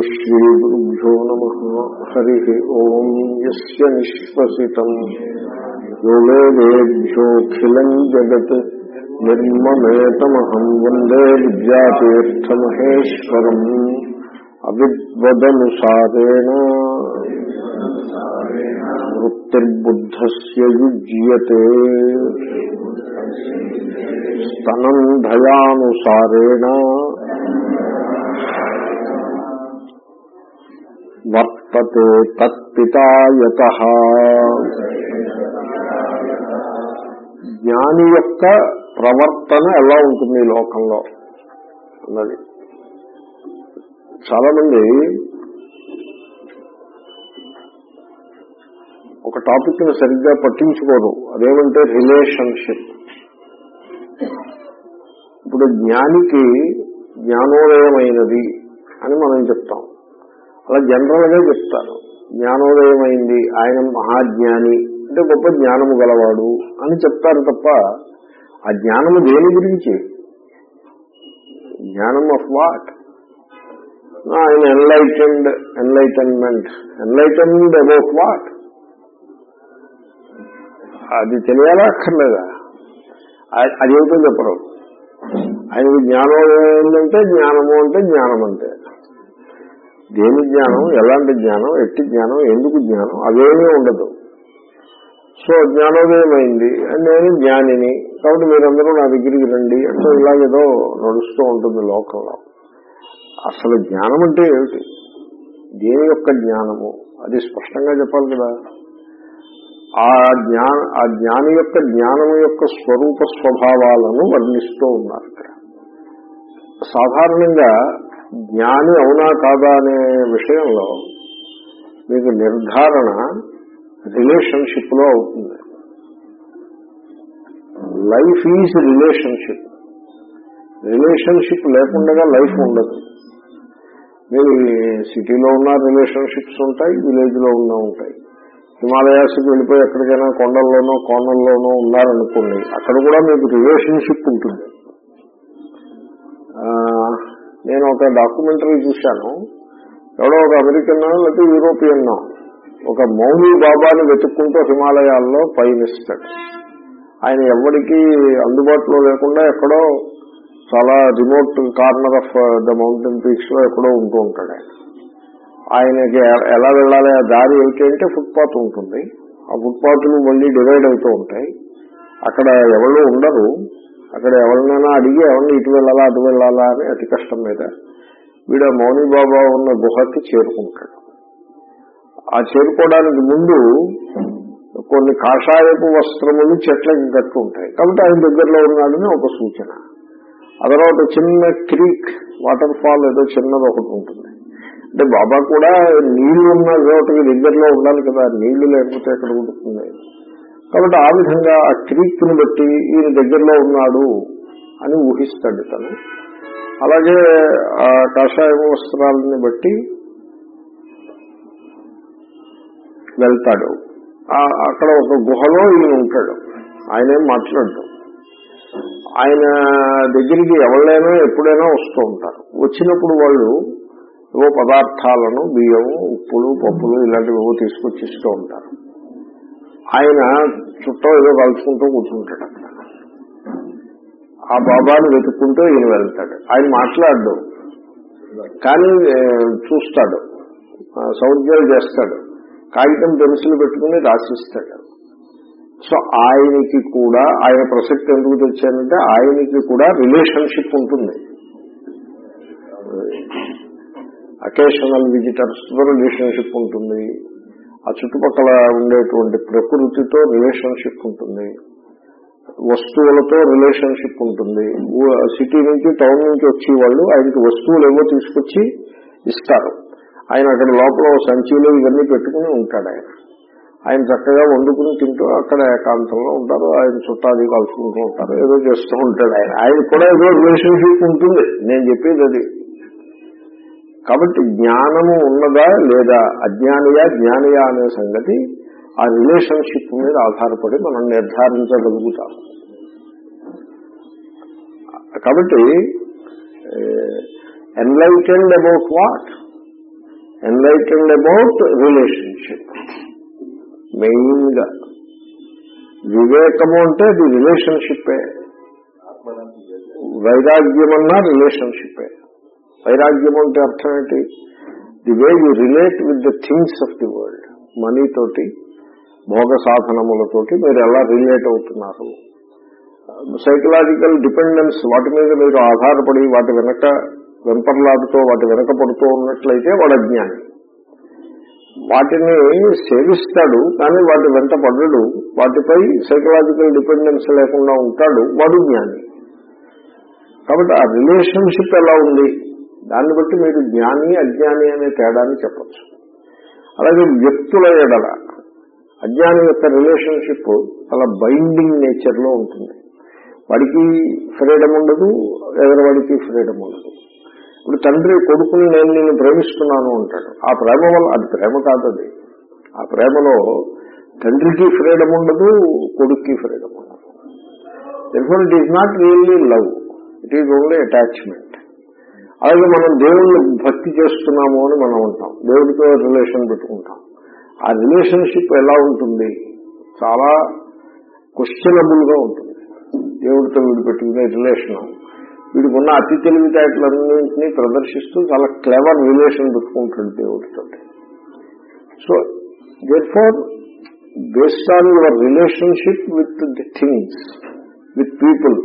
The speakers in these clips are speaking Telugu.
श्रीगुरुभ्यो नमः। हरिः ओम्। यस्य निःश्वसितम् योगे वेद्भ्योऽखिलम् जगत्। निर्ममेतमहम् वंदे विद्यातीर्थमहेश्वरम्। अविद्वदनुसारेण। वृत्तिर्बुद्धस्य युज्यते। स्तनन्धयानुसारेण వర్తతే తత్పితాయత. జ్ఞాని యొక్క ప్రవర్తన ఎలా ఉంటుంది ఈ లోకంలో? అన్నది. చాలా మంది ఒక టాపిక్ని సరిగ్గా పట్టించుకోరు. అదేమంటే రిలేషన్షిప్. ఇప్పుడు జ్ఞానికి జ్ఞానోదయమైనది అని మనం అలా జనరల్గా చెప్తారు జ్ఞానోదయమైంది ఆయన మహాజ్ఞాని అంటే గొప్ప జ్ఞానము గలవాడు అని చెప్తారు తప్ప ఆ జ్ఞానము దేని గురించి? జ్ఞానం ఆఫ్ వాట్? ఆయన enlightened enlightenment. Enlightened about what? అది తెలియాలా అక్కర్లేదా? అదేమిటో చెప్పరు. ఆయనకి జ్ఞానోదయం ఏంటంటే జ్ఞానము అంటే జ్ఞానం అంటే దేని జ్ఞానం ఎలాంటి జ్ఞానం ఎట్టి జ్ఞానం ఎందుకు జ్ఞానం అవేమీ ఉండదు. సో జ్ఞానోదయమైంది. నేను జ్ఞానిని. కాబట్టి మీరందరూ నా దగ్గరికి రండి. అంటే ఇలాగేదో నడుస్తూ ఉంటుంది లోకంలో. అసలు జ్ఞానం అంటే ఏమిటి? దేని యొక్క జ్ఞానము? అది స్పష్టంగా చెప్పాలి కదా. ఆ జ్ఞాన ఆ జ్ఞాని యొక్క జ్ఞానము యొక్క స్వరూప స్వభావాలను వర్ణిస్తూ ఉన్నారు ఇక్కడ. సాధారణంగా జ్ఞాని అవునా కాదా అనే విషయంలో మీకు నిర్ధారణ రిలేషన్షిప్లో అవుతుంది. Life is relationship. రిలేషన్షిప్ లేకుండా లైఫ్ ఉండదు. మీరు సిటీలో ఉన్న రిలేషన్షిప్స్ ఉంటాయి విలేజ్లో ఉన్న ఉంటాయి. హిమాలయాస్కి వెళ్ళిపోయి ఎక్కడికైనా కొండల్లోనో కోణల్లోనో ఉన్నారనుకోండి అక్కడ కూడా మీకు రిలేషన్షిప్ ఉంటుంది. నేను ఒక డాక్యుమెంటరీ చూశాను. ఎవడో ఒక అమెరికన్ లేకపోతే యూరోపియన్ ఒక మౌని బాబాని వెతుక్కుంటూ హిమాలయాల్లో పయనిస్తాడు. ఆయన ఎవరికి అందుబాటులో లేకుండా ఎక్కడో చాలా remote corner of the mountain పీక్స్లో ఎక్కడో ఉంటూ ఉంటాడు ఆయన. ఆయనకి ఎలా వెళ్ళాలి? ఆ దారి ఏమిటంటే ఫుట్పాత్ ఉంటుంది. ఆ ఫుట్పాత్లు మళ్ళీ డివైడ్ అవుతూ ఉంటాయి. అక్కడ ఎవరు ఉండరు. అక్కడ ఎవరినైనా అడిగి ఎవరిని ఇటు వెళ్ళాలా అటు వెళ్ళాలా అని అతి కష్టం మీద వీడు మౌని బాబా ఉన్న గుహకి చేరుకుంటాడు. ఆ చేరుకోవడానికి ముందు కొన్ని కాషాయపు వస్త్రములు చెట్లకి కట్టు ఉంటాయి. కాబట్టి ఆయన దగ్గరలో ఉన్నాడని ఒక సూచన. ఆ తర్వాత చిన్న క్రీక్ వాటర్ ఫాల్ ఏదో చిన్నది ఒకటి ఉంటుంది. అంటే బాబా కూడా నీళ్ళు ఉన్న చోటకి దగ్గరలో ఉండాలి కదా నీళ్ళు లేకపోతే ఎక్కడ ఉంటుంది కాబట్టి ఆ విధంగా ఆ క్రీక్ని బట్టి ఈయన దగ్గరలో ఉన్నాడు అని ఊహిస్తాడు తను. అలాగే ఆ కాషాయ వస్త్రాలని బట్టి వెళ్తాడు. అక్కడ ఒక గుహలో ఈయన ఉంటాడు. ఆయనేం మాట్లాడు ఆయన దగ్గరికి ఎవరైనా ఎప్పుడైనా వస్తూ ఉంటారు. వచ్చినప్పుడు వాళ్ళు ఏవో పదార్థాలను బియ్యము ఉప్పులు పప్పులు ఇలాంటివి ఏవో తీసుకొచ్చి ఇస్తూ ఉంటారు. ఆయన చుట్టం ఏదో కలుసుకుంటూ కూర్చుంటాడు ఆ బాబాను వెతుక్కుంటూ ఈయన వెళ్తాడు ఆయన మాట్లాడు కానీ చూస్తాడు సౌద్యాలు చేస్తాడు కాగితం పెన్సిల్ పెట్టుకుని రాసిస్తాడు సో ఆయనకి కూడా ఆయన ప్రసక్తి ఎందుకు తెచ్చానంటే ఆయనకి కూడా రిలేషన్షిప్ ఉంటుంది అకేషనల్ విజిటర్స్తో రిలేషన్షిప్ ఉంటుంది ఆ చుట్టుపక్కల ఉండేటువంటి ప్రకృతితో రిలేషన్షిప్ ఉంటుంది. వస్తువులతో రిలేషన్షిప్ ఉంటుంది. సిటీ నుంచి టౌన్ నుంచి వచ్చే వాళ్ళు ఆయనకి వస్తువులు ఏవో తీసుకొచ్చి ఇస్తారు. ఆయన అక్కడ లోపల సంచీలు ఇవన్నీ పెట్టుకుని ఉంటాడు ఆయన. ఆయన చక్కగా వండుకుని తింటూ అక్కడ ఏకాంతంలో ఉంటారు. ఆయన చుట్టాది కలుసుకుంటూ ఉంటారు. ఏదో చేస్తూ ఉంటాడు ఆయన. ఆయన కూడా ఏదో రిలేషన్షిప్ ఉంటుంది. నేను చెప్పేది అది. కాబట్టి జ్ఞానము ఉన్నదా లేదా అజ్ఞానియా జ్ఞానియా అనే సంగతి ఆ రిలేషన్షిప్ మీద ఆధారపడి మనం నిర్ధారించగలుగుతాం. కాబట్టి enlightened about what enlightened about relationship మెయిన్గా వివేకము అంటే అది రిలేషన్షిప్పే వైరాగ్యం అన్నా రిలేషన్షిప్పే వైరాగ్యం అంటే అర్థం ఏంటి? The way you relate with the things of the world మనీతోటి భోగ సాధనములతోటి మీరు ఎలా రిలేట్ అవుతున్నారు? సైకలాజికల్ డిపెండెన్స్ వాటి మీద మీరు ఆధారపడి వాటి వెనక వెంపర్లాడుతూ వాటి వెనక పడుతూ ఉన్నట్లయితే వాడు అజ్ఞాని. వాటిని సేవిస్తాడు కానీ వాటి వెంట పడడు. వాటిపై సైకలాజికల్ డిపెండెన్స్ లేకుండా ఉంటాడు వాడు జ్ఞాని. కాబట్టి ఆ రిలేషన్షిప్ ఎలా ఉంది? దాన్ని బట్టి మీరు జ్ఞాని అజ్ఞాని అనే తేడాన్ని చెప్పచ్చు. అలాగే వ్యక్తుల ఎడల అజ్ఞాని యొక్క రిలేషన్షిప్ చాలా బైండింగ్ నేచర్లో ఉంటుంది. వాడికి ఫ్రీడమ్ ఉండదు ఎదరవాడికి ఫ్రీడమ్ ఉండదు. ఇప్పుడు తండ్రి కొడుకుని నేను నేను ప్రేమిస్తున్నాను అంటాడు. ఆ ప్రేమ వల్ల అది ప్రేమ కాదు అది. ఆ ప్రేమలో తండ్రికి ఫ్రీడమ్ ఉండదు కొడుక్కి ఫ్రీడమ్ ఉండదు. తెలుసు it is not really love it is only attachment అలాగే మనం దేవుణ్ణి భక్తి చేస్తున్నాము అని మనం ఉంటాం దేవుడితో రిలేషన్ పెట్టుకుంటాం. ఆ రిలేషన్షిప్ ఎలా ఉంటుంది? చాలా క్వశ్చనబుల్గా ఉంటుంది. దేవుడితో వీడు పెట్టుకునే రిలేషన్. వీడికి ఉన్న అతి తెలివితేటలన్నింటినీ ప్రదర్శిస్తూ చాలా క్లెవర్ రిలేషన్ పెట్టుకుంటాడు దేవుడితో. So therefore based on your relationship with the things with people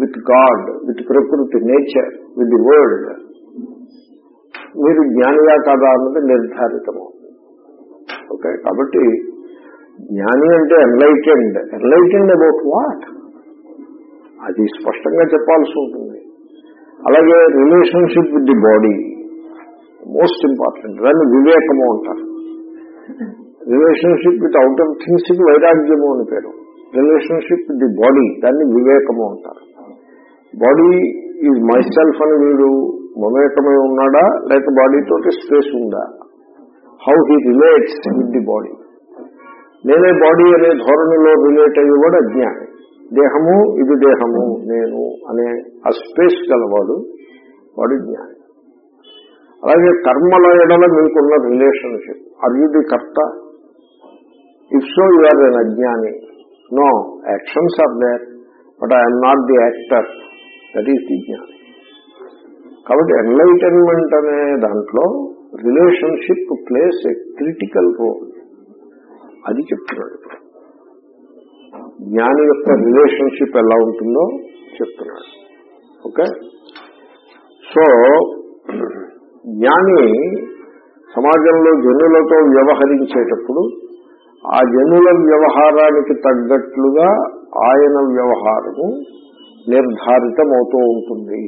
with God with ప్రకృతి నేచర్ విత్ ది వరల్డ్ మీరు జ్ఞానియా కాదా అన్నది నిర్ధారితము. ఓకే కాబట్టి జ్ఞాని అంటే ఎన్లైటెండ్ ఎన్లైటెండ్ అబౌట్ వాట్ అది స్పష్టంగా చెప్పాల్సి ఉంటుంది. అలాగే relationship with the body most important దాన్ని వివేకము అంటారు. రిలేషన్షిప్ విత్ అవుట్ ఆఫ్ థింగ్స్కి వైరాగ్యము అని పేరు. రిలేషన్షిప్ విత్ ది బాడీ దాన్ని వివేకము అంటారు. బాడీ ఈజ్ మై సెల్ఫ్ అని వీడు మమేకమై ఉన్నాడా? లేక బాడీ తోటి స్పేస్ ఉందా? How he relates with the body నేనే బాడీ అనే ధోరణిలో రిలేట్ అయ్యేవాడు అజ్ఞాని. దేహము ఇది దేహము నేను అనే ఆ స్పేస్ గలవాడు వాడు జ్ఞాని. అలాగే కర్మల ఎడల మీకున్న రిలేషన్షిప్. ఆర్ యూ ది కర్త? If so you are an అజ్ఞాని. No actions are there but I'm not the actor that is the జ్ఞాని. కాబట్టి ఎన్లైటన్మెంట్ అనే దాంట్లో relationship plays a critical role అది చెప్తున్నాడు జ్ఞాని యొక్క రిలేషన్షిప్ ఎలా ఉంటుందో చెప్తున్నాడు. ఓకే? సో జ్ఞాని సమాజంలో జనులతో వ్యవహరించేటప్పుడు ఆ జనుల వ్యవహారానికి తగ్గట్లుగా ఆయన వ్యవహారము నిర్ధారితమవుతూ ఉంటుంది.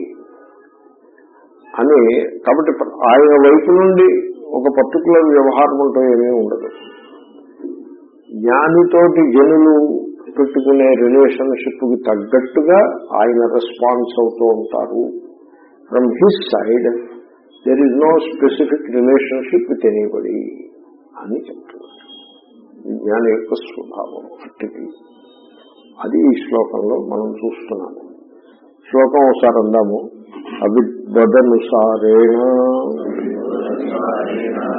అని కాబట్టి ఆయన వైపు నుండి ఒక పర్టికులర్ వ్యవహారం అంటూ ఏమీ ఉండదు. జ్ఞానితోటి జనులు పెట్టుకునే రిలేషన్షిప్కి తగ్గట్టుగా ఆయన రెస్పాన్స్ అవుతూ ఉంటారు. From his side there is no specific relationship with anybody అని చెప్తున్నారు. జ్ఞాని యొక్క స్వభావం అట్టిది. అది ఈ శ్లోకంలో మనం చూస్తున్నాము. శ్లోకం ఒకసారి అందాము. అవిద్వదనుసారేణ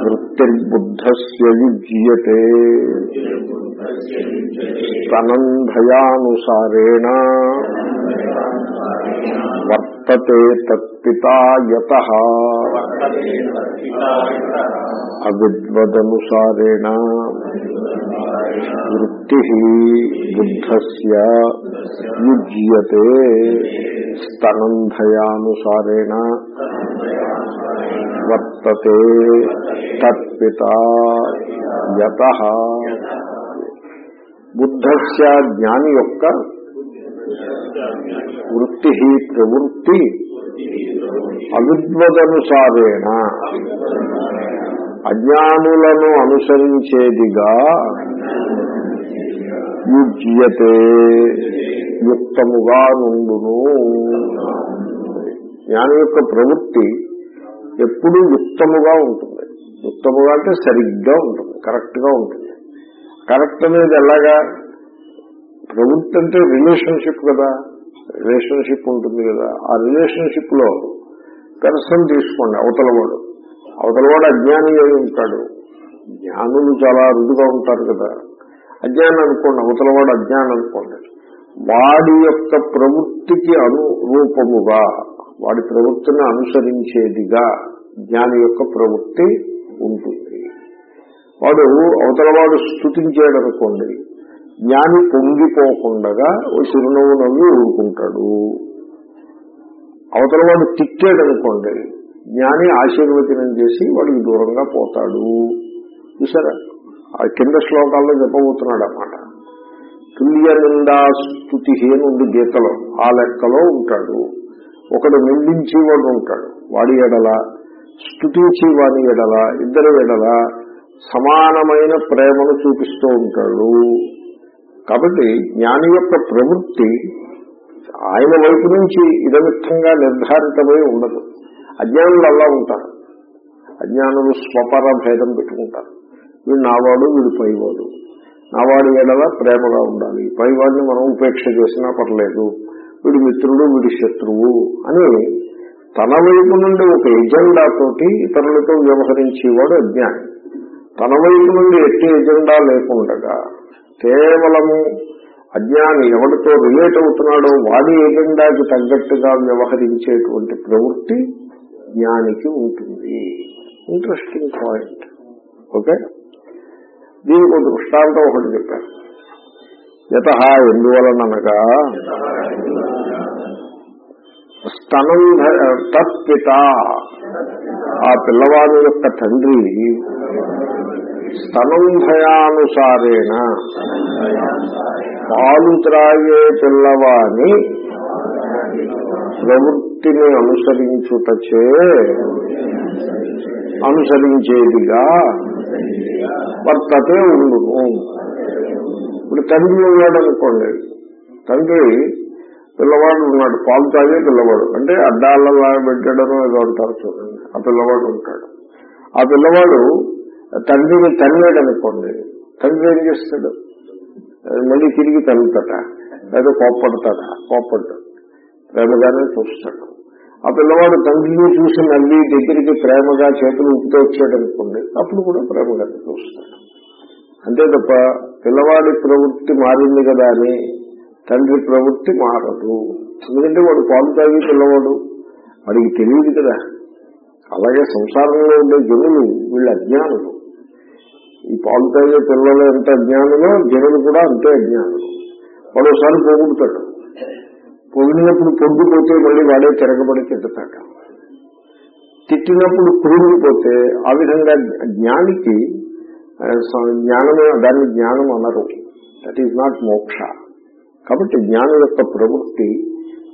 వృత్తిర్బుద్ధస్య యుజ్యతే స్తనంధయానుసారేణ వర్తతే తత్పితాయత అవిద్వదనుసారేణ వృత్తి బుద్ధస్య యుజ్యతే స్తనంధయానుసారేణ వర్తతే తత్పిత యత బుద్ధస్య జ్ఞాని యొక్క వృత్తి ప్రవృత్తి అవిద్వదనుసారేణ. అజ్ఞానులను అనుసరించేదిగా యుజ్యతే యుక్తముగా నుండును. జ్ఞానం యొక్క ప్రవృత్తి ఎప్పుడూ యుక్తముగా ఉంటుంది. యుక్తముగా అంటే సరిగ్గా ఉంటుంది కరెక్ట్గా ఉంటుంది. కరెక్ట్ అనేది ఎలాగా? ప్రవృత్తి అంటే రిలేషన్షిప్ కదా. రిలేషన్షిప్ ఉంటుంది కదా. ఆ రిలేషన్షిప్లో పెర్సన్ తీసుకోండి అవతలవాడు అవతలవాడు అజ్ఞాని అయి ఉంటాడు. జ్ఞానులు చాలా అరుదుగా ఉంటారు కదా. అజ్ఞానం అనుకోండి అవతలవాడు అజ్ఞానం అనుకోండి. వాడి యొక్క ప్రవృత్తికి అనురూపముగా వాడి ప్రవృత్తిని అనుసరించేదిగా జ్ఞాని యొక్క ప్రవృత్తి ఉంటుంది. వాడు అవతలవాడు స్థుతించాడు అనుకోండి జ్ఞాని పొంగిపోకుండా ఓ చిరునవ్వు నవ్వి ఊరుకుంటాడు. అవతలవాడు తిట్టాడు అనుకోండి జ్ఞాని ఆశీర్వచనం చేసి వాడికి దూరంగా పోతాడు. చూసారా? ఆ కింద శ్లోకాల్లో చెప్పబోతున్నాడు అన్నమాట. తుల్య స్థుతి అని ఉంది గీతలో ఆ లెక్కలో ఉంటాడు. ఒకడు నిందించేవాడు ఉంటాడు. వాడి ఎడల స్థుతించి వాడి ఎడల ఇద్దరు ఎడల సమానమైన ప్రేమను చూపిస్తూ ఉంటాడు. కాబట్టి జ్ఞాని యొక్క ప్రవృత్తి ఆయన వైపు నుంచి ఇదమిత్తంగా నిర్ధారితమై ఉండదు. అజ్ఞానులు అలా ఉంటారు. అజ్ఞానులు స్వపర భేదం పెట్టుకుంటారు. వీడు నావాడు వీడు పైవాడు. నావాడు ఎడల ప్రేమగా ఉండాలి. పైవాడిని మనం ఉపేక్ష చేసినా పర్లేదు. వీడి మిత్రుడు వీడి శత్రువు అని తన వైపు నుండి ఒక ఎజెండా తోటి ఇతరులతో వ్యవహరించేవాడు అజ్ఞాని. తన వైపు నుండి ఎట్టి ఎజెండా లేకుండగా కేవలము అజ్ఞాని ఎవరితో రిలేట్ అవుతున్నాడో వాడి ఎజెండాకి తగ్గట్టుగా వ్యవహరించేటువంటి ప్రవృత్తి జ్ఞానికి ఉంటుంది. ఇంట్రెస్టింగ్ పాయింట్ ఓకే దీనికి ఒక దృష్టాంతం ఒకటి చెప్పారు. యత ఎందువలనగా స్తనం తత్పిత ఆ పిల్లవాడి యొక్క తండ్రి స్తనం భయానుసారేణ పాలు త్రాగే పిల్లవాని ప్రవృత్తిని అనుసరించుటచే అనుసరించేదిగా వర్తతే ఉండును. ఇప్పుడు తండ్రి ఉన్నాడు అనుకోండి తండ్రి పిల్లవాడు ఉన్నాడు పాలు తాగే పిల్లవాడు అంటే అడ్డాలలా పెట్టడం ఏదో అంటారు చూడండి ఆ పిల్లవాడు ఉంటాడు. ఆ పిల్లవాడు తండ్రిని తన్నాడు అనుకోండి తండ్రి ఏం చేస్తాడు? మళ్ళీ తిరిగి తల్లుతాట లేదా కోప్పడతాడా. కోప్పడ్డాడు ప్రేమగానే చూస్తాడు. ఆ పిల్లవాడు తండ్రిని చూసి నల్లి దగ్గరికి ప్రేమగా చేతులు ఉప్పుతో వచ్చాడు అనుకోండి అప్పుడు కూడా ప్రేమగానే చూస్తాడు. అంతే తప్ప పిల్లవాడి ప్రవృత్తి మారింది కదా అని తండ్రి ప్రవృత్తి మారదు. ఎందుకంటే వాడు పాలు తాగి పిల్లవాడు. వాడికి తెలియదు కదా. అలాగే సంసారంలో ఉండే జనులు వీళ్ళు అజ్ఞానులు. ఈ పాలు తాగే పిల్లలు ఎంత అజ్ఞానులో జనులు కూడా అంతే అజ్ఞానులు మరోసారి పొగుడుతాడు. పొగిడినప్పుడు పొగ్గుపోతే మళ్ళీ వాడే తిరగబడి తిట్టుతాడు తిట్టినప్పుడు కురిగిపోతే ఆ విధంగా జ్ఞానికి జ్ఞానమే దాన్ని జ్ఞానం అనరు. దట్ ఈజ్ నాట్ మోక్ష. కాబట్టి జ్ఞానం యొక్క ప్రవృత్తి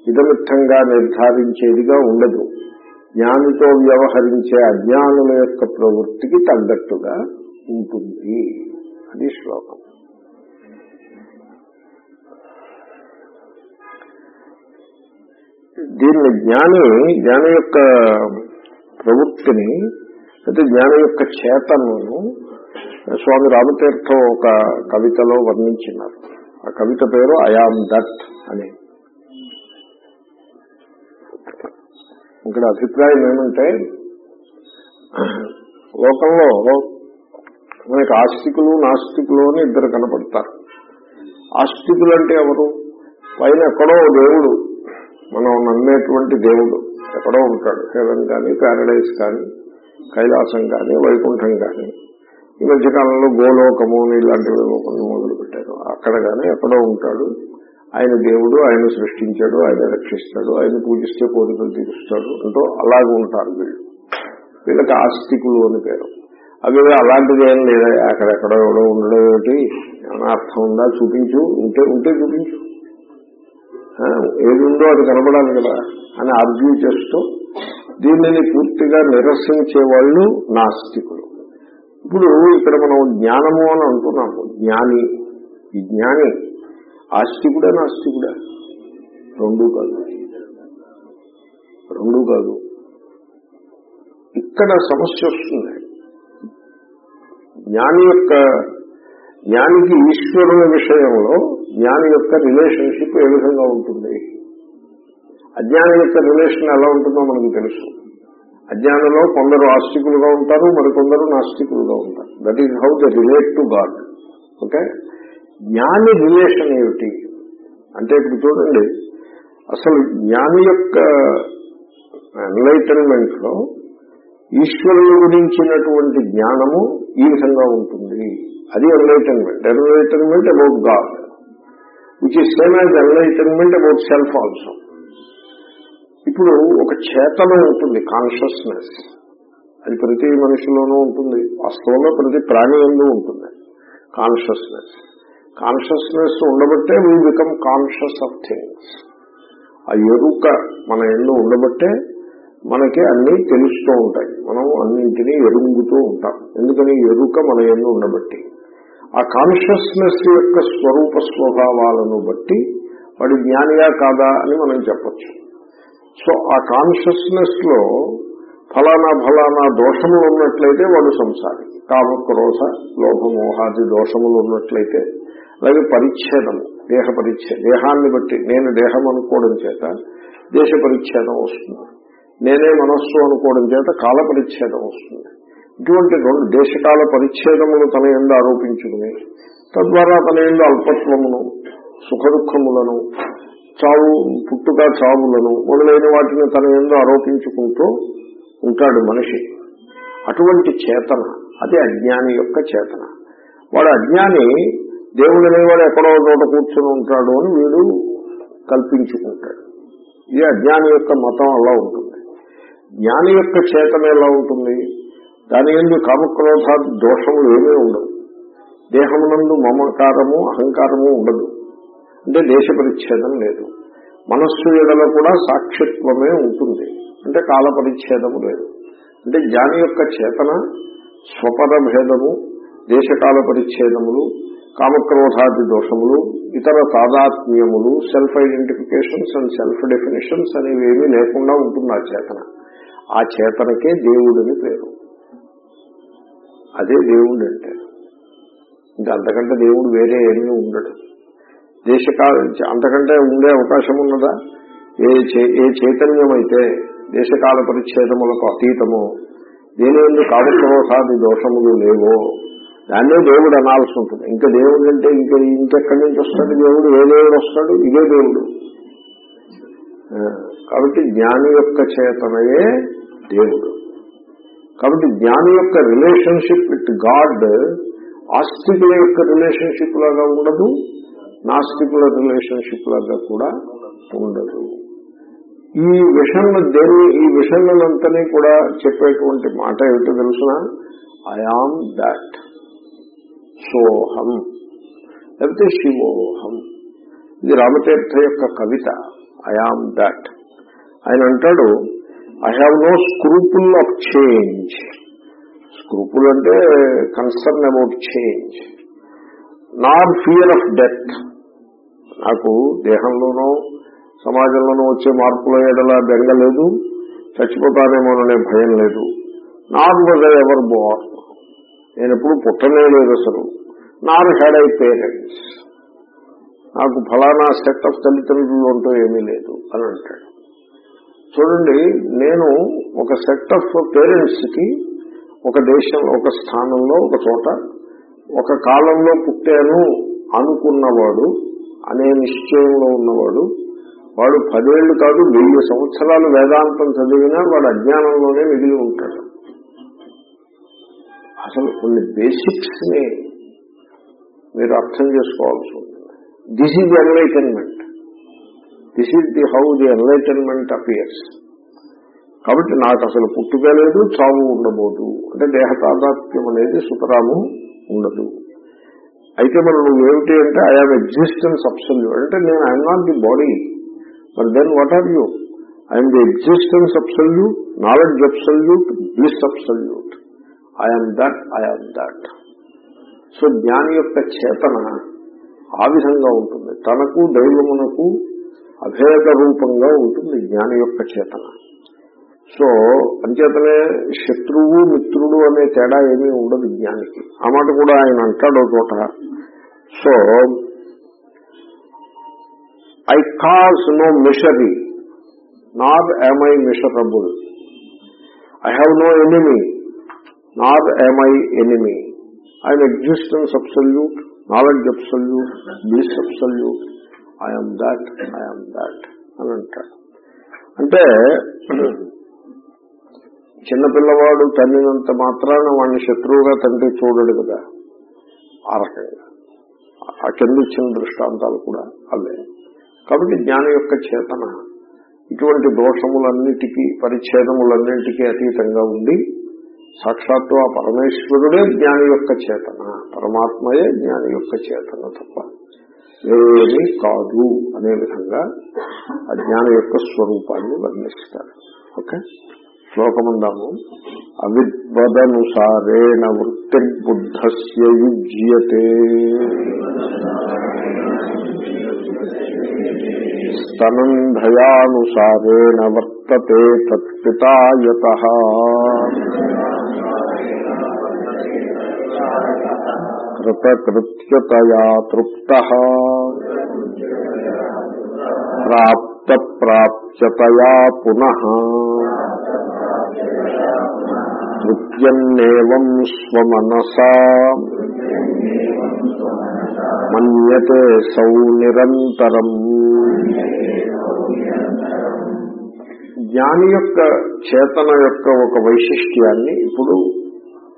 విధమిత్తంగా నిర్ధారించేదిగా ఉండదు. జ్ఞానితో వ్యవహరించే అజ్ఞానుల యొక్క ప్రవృత్తికి తగ్గట్టుగా ఉంటుంది అది శ్లోకం. దీన్ని జ్ఞాని జ్ఞాని యొక్క ప్రవృత్తిని అయితే జ్ఞాని యొక్క చేతనను స్వామి రామతీర్థం ఒక కవితలో వర్ణించినారు. ఆ కవిత పేరు ఐఆమ్ దట్ అని. ఇక్కడ అభిప్రాయం ఏమంటే లోకంలో మనకి ఆస్తికులు నాస్తికులు అని ఇద్దరు కనపడతారు. ఆస్తికులు అంటే ఎవరు? పైన ఎక్కడో దేవుడు మనం నమ్మేటువంటి దేవుడు ఎక్కడో ఉంటాడు. హెవెన్ కానీ ప్యారడైజ్ కానీ కైలాసం కానీ వైకుంఠం కానీ. ఈ మధ్యకాలంలో గోలోకము ఇలాంటివి కొన్ని మొదలు పెట్టారు అక్కడ కానీ ఎక్కడో ఉంటాడు. ఆయన దేవుడు ఆయన సృష్టించాడు ఆయన రక్షిస్తాడు ఆయన పూజిస్తే కోరికలు తీరుస్తాడు. అంటూ అలాగే ఉంటారు వీళ్ళు. వీళ్ళకి ఆస్తికులు అని పేరు. అవి అలాంటిది ఏం లేదా. అక్కడెక్కడ ఎవడో ఉండడం ఏమిటి? ఏమైనా అర్థం ఉందా? చూపించు. ఉంటే ఉంటే చూపించు. ఏది ఉందో అది కనబడాలి కదా అని ఆర్గ్యూ చేస్తూ దీనిని పూర్తిగా నిరసించే వాళ్ళు నాస్తికులు. ఇప్పుడు ఇక్కడ మనం జ్ఞానము అని అంటున్నాము. జ్ఞాని. ఈ జ్ఞాని ఆస్తికుడే నాస్తికుడే? రెండూ కాదు. రెండూ కాదు. ఇక్కడ సమస్య వస్తుంది. జ్ఞాని యొక్క జ్ఞానికి ఈశ్వరుని విషయంలో జ్ఞాని యొక్క రిలేషన్షిప్ ఏ విధంగా ఉంటుంది? అజ్ఞాని యొక్క రిలేషన్ ఎలా ఉంటుందో మనకు తెలుసు. అజ్ఞానంలో కొందరు ఆస్తికులుగా ఉంటారు మరికొందరు నాస్తికులుగా ఉంటారు. That is how the relate to God okay జ్ఞాని రిలేషన్ ఏమిటి? అంటే ఇప్పుడు చూడండి అసలు జ్ఞాని యొక్క ఎన్లైటన్మెంట్లో ఈశ్వరుని గురించినటువంటి జ్ఞానము ఈ విధంగా ఉంటుంది. అది enlightenment enlightenment about God which is same as enlightenment about self also ఇప్పుడు ఒక చేతన ఉంటుంది కాన్షియస్నెస్ అది ప్రతి మనిషిలోనూ ఉంటుంది. వాస్తవంలో ప్రతి ప్రాణి ఎందు ఉంటుంది. కాన్షియస్నెస్ కాన్షియస్నెస్ ఉండబట్టే we become conscious of things ఆ ఎరుక మన ఎందు ఉండబట్టే మనకి అన్ని తెలుస్తూ ఉంటాయి. మనం అన్నింటినీ ఎరుగుతూ ఉంటాం. ఎందుకని ఎరుక మన ఎన్ను ఉండబట్టి ఆ కాన్షియస్నెస్ యొక్క స్వరూప స్వభావాలను బట్టి వాడి జ్ఞానియా కాదా అని మనం చెప్పచ్చు. సో ఆ కాన్షియస్నెస్లో ఫలానా ఫలానా దోషములు ఉన్నట్లయితే వాడు సంసారి. కామ క్రోధ లోభమోహాది దోషములు ఉన్నట్లయితే అలాగే పరిచ్ఛేదము దేహ పరిచ్ఛే దేహాన్ని బట్టి నేను దేహం అనుకోవడం చేత దేశ పరిచ్ఛేదం వస్తుంది. నేనే మనస్సు అనుకోవడం చేత కాల పరిచ్ఛేదం వస్తుంది. ఇటువంటి రెండు దేశకాల పరిచ్ఛేదములు తన ఎందు ఆరోపించుకుని తద్వారా తన ఎందు అల్పత్వమును సుఖ దుఃఖములను చావు పుట్టుక చావులను మొదలైన వాటిని తన ఎందు ఆరోపించుకుంటూ ఉంటాడు మనిషి. అటువంటి చేతన అది అజ్ఞాని యొక్క చేతన. వాడు అజ్ఞాని దేవుడు అనేవాడు ఎక్కడో చోట కూర్చొని ఉంటాడు అని వీడు కల్పించుకుంటాడు. ఇది అజ్ఞాని యొక్క మతం అలా ఉంటుంది. జ్ఞాని యొక్క చేతన ఎలా ఉంటుంది? దాని ఎందు కామక్రోధ దోషములు ఏమీ ఉండవు. దేహమునందు మమకారము అహంకారము ఉండదు. అంటే దేశ పరిచ్ఛేదం లేదు. మనస్సు ఎడలో కూడా సాక్షిత్వమే ఉంటుంది. అంటే కాల పరిచ్ఛేదము లేదు. అంటే జ్ఞాని యొక్క చేతన స్వపద భేదము దేశకాల పరిచ్ఛేదములు కామక్రోధాది దోషములు ఇతర తాదాత్మ్యములు self identifications and self definitions అనేవి ఏమీ లేకుండా ఉంటుంది ఆ చేతన. ఆ చేతనకే దేవుడని పేరు. అదే దేవుడు అంటే ఇంకా అంతకంటే దేవుడు వేరే ఏమీ ఉండడు. దేశకాల అంతకంటే ఉండే అవకాశం ఉన్నదా? ఏ ఏ చైతన్యం అయితే దేశకాల పరిచ్ఛేదములకు అతీతమో దేని ఎందుకు కామక్రోధాది దోషములు లేవో దాన్నే దేవుడు అనాల్సి ఉంటుంది. ఇంకా దేవుడు అంటే ఇంకా ఇంకెక్కడి నుంచి వస్తాడు దేవుడు? ఏ దేవుడు వస్తాడు? ఇదే దేవుడు. కాబట్టి జ్ఞాని యొక్క చేతనయే దేవుడు. కాబట్టి జ్ఞాని యొక్క రిలేషన్షిప్ విత్ గాడ్ ఆస్తికుల యొక్క రిలేషన్షిప్ లాగా ఉండదు నాస్తికుల రిలేషన్షిప్ లాగా కూడా ఉండదు. ఈ విషయంలో దేని ఈ విషయంలోంతని కూడా చెప్పేటువంటి మాట ఏమిటో తెలుసిన? ఐఆమ్ దాట్ సోహం. లేకపోతే శివోహం. ఇది రామతీర్థ యొక్క కవిత. ఐఆమ్ దాట్ ఆయన అంటాడు I have no scruple of change scruple అంటే concern about change not fear of death నాకు దేహంలోనో సమాజంలోనూ వచ్చే మార్పుల ఏడలా బెంగ లేదు చచ్చిపోతానేమోననే భయం లేదు. Not was I ever born నేను ఎప్పుడు పుట్టనే లేదు అసలు. నాట్ హ్యాడ్ ఐ పేరెంట్స్ నాకు ఫలానా సెట్ ఆఫ్ తల్లిదండ్రులు అంటూ ఏమీ లేదు అని అంటాడు. చూడండి నేను ఒక సెట్ ఆఫ్ పేరెంట్స్కి ఒక దేశం ఒక స్థానంలో ఒక చోట ఒక కాలంలో పుట్టాను అనుకున్నవాడు అనే నిశ్చయంలో ఉన్నవాడు వాడు పదేళ్ళు కాదు వెయ్యి సంవత్సరాలు వేదాంతం చదివినా వాడు అజ్ఞానంలోనే మిగిలి ఉంటాడు. అసలు కొన్ని బేసిక్స్ని మీరు అర్థం చేసుకోవాల్సి ఉంటుంది. This is enlightenment this is the how the enlightenment appears. కాబట్టి నాకు అసలు పుట్టుక లేదు చావు ఉండబోదు. అంటే దేహ తాదాత్మ్యం అనేది సుతరాము ఉండదు. అయితే మనం నువ్వేమిటి అంటే ఐ హావ్ ఎగ్జిస్టెన్స్ అబ్సల్యూట్ అంటే నేను I'm not the body but then what are you I'm the existence absolute knowledge absolute bliss absolute I'm that I'm that so జ్ఞాని యొక్క చేతన ఆ విధంగా ఉంటుంది. తనకు దైవమునకు అభేద రూపంగా ఉంటుంది జ్ఞాని యొక్క చేతన. సో అంచేతనే శత్రువు మిత్రుడు అనే తేడా ఏమీ ఉండదు జ్ఞానికి. ఆ మాట కూడా ఆయన అంటాడు చోట. So I cause no misery not am I miserable I have no enemy not am I enemy I existence absolute knowledge absolute bliss absolute I'm that I'm that అని అంటాడు. అంటే చిన్నపిల్లవాడు తల్లినంత మాత్రాన వాడిని శత్రువుగా తండ్రి చూడడు కదా. ఆ రకంగా ఆ కింద ఇచ్చిన దృష్టాంతాలు కూడా అవే. కాబట్టి జ్ఞానం యొక్క చేతన ఇటువంటి దోషములన్నిటికీ పరిచ్ఛేదములన్నింటికీ అతీతంగా ఉండి సాక్షాత్తు ఆ పరమేశ్వరుడే జ్ఞాని యొక్క చేతన పరమాత్మయే జ్ఞాని యొక్క చేతన తప్ప ఏమీ కాదు అనే విధంగా ఆ జ్ఞాని యొక్క స్వరూపాన్ని వర్ణిస్తారు. ఓకే? శ్లోకముందాము. అవిద్వదనుసారేణ వృత్తిర్బుద్ధస్య యుజ్యతే. స్తనంధయానుసారేణ వర్తతే తత్పితాయత. కృతకృత్యతయా తృప్త ప్రాప్త ప్రాప్యతయా పునః తృప్యన్నేవం స్వమనసా మన్యతే సౌ నిరంతరం జ్ఞాని యొక్క చేతన యొక్క ఒక వైశిష్ట్యాన్ని ఇప్పుడు